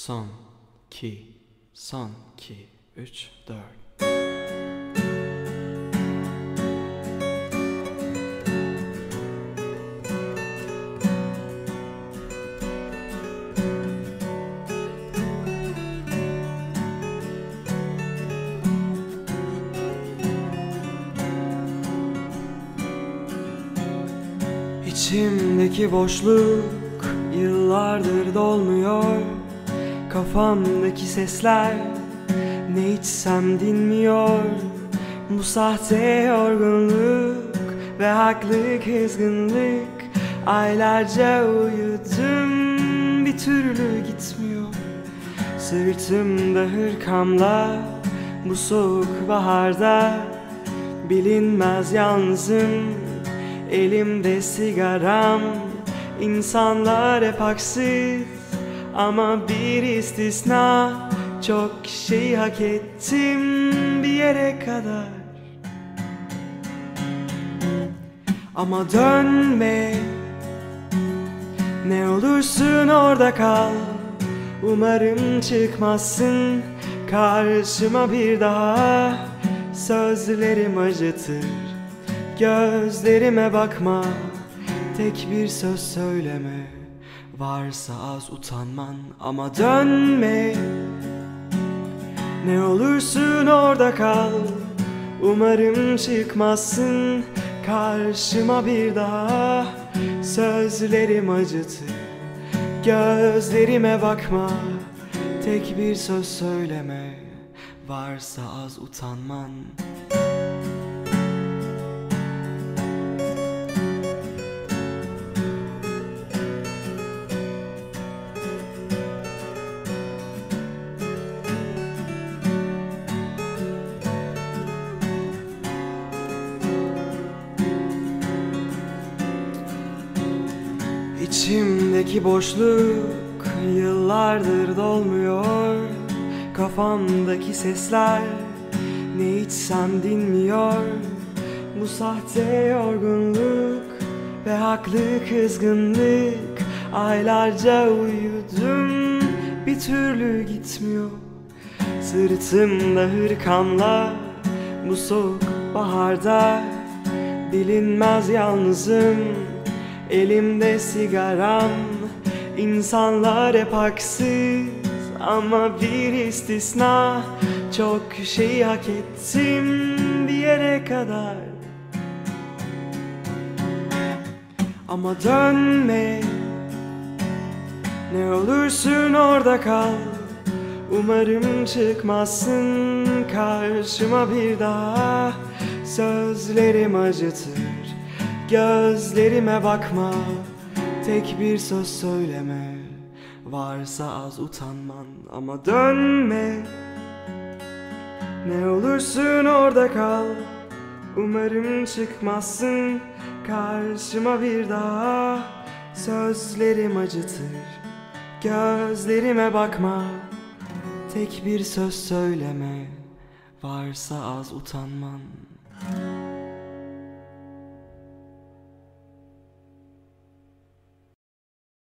Son, ki, son, ki, üç, dört. İçimdeki boşluk yıllardır dolmuyor Kafamdaki sesler ne içsem dinmiyor. Bu sahte yorgunluk ve haklı kızgınlık Aylarca uyudum bir türlü gitmiyor. Sırtımda hırkamla bu soğuk baharda Bilinmez yalnızım. Elimde sigaram İnsanlar hep haksız Ama bir istisna Çok şey hak ettim bir yere kadar. Ama dönme Ne olursun orada kal. Umarım çıkmazsın karşıma bir daha. Sözlerim acıtır Gözlerime bakma. Tek bir söz söyleme Varsa az utanman ama dönme. Ne olursun orada kal Umarım çıkmazsın. Karşıma bir daha Sözlerim acıtır Gözlerime bakma. Tek bir söz söyleme Varsa az utanman İçimdeki boşluk yıllardır dolmuyor. Kafamdaki sesler ne içsem dinmiyor. Bu sahte yorgunluk ve haklı kızgınlık. Aylarca uyudum bir türlü gitmiyor. Sırtımda hırkamla bu soğuk baharda Bilinmez yalnızım Elimde sigaram İnsanlar hep haksız Ama bir istisna. Çok şey hak ettim bir yere kadar. Ama dönme Ne olursun orada kal. Umarım çıkmazsın karşıma bir daha. Sözlerim acıtır Gözlerime bakma. Tek bir söz söyleme. Varsa az utanman ama dönme. Ne olursun orada kal. Umarım çıkmazsın. Karşıma bir daha. Sözlerim acıtır. Gözlerime bakma. Tek bir söz söyleme. Varsa az utanman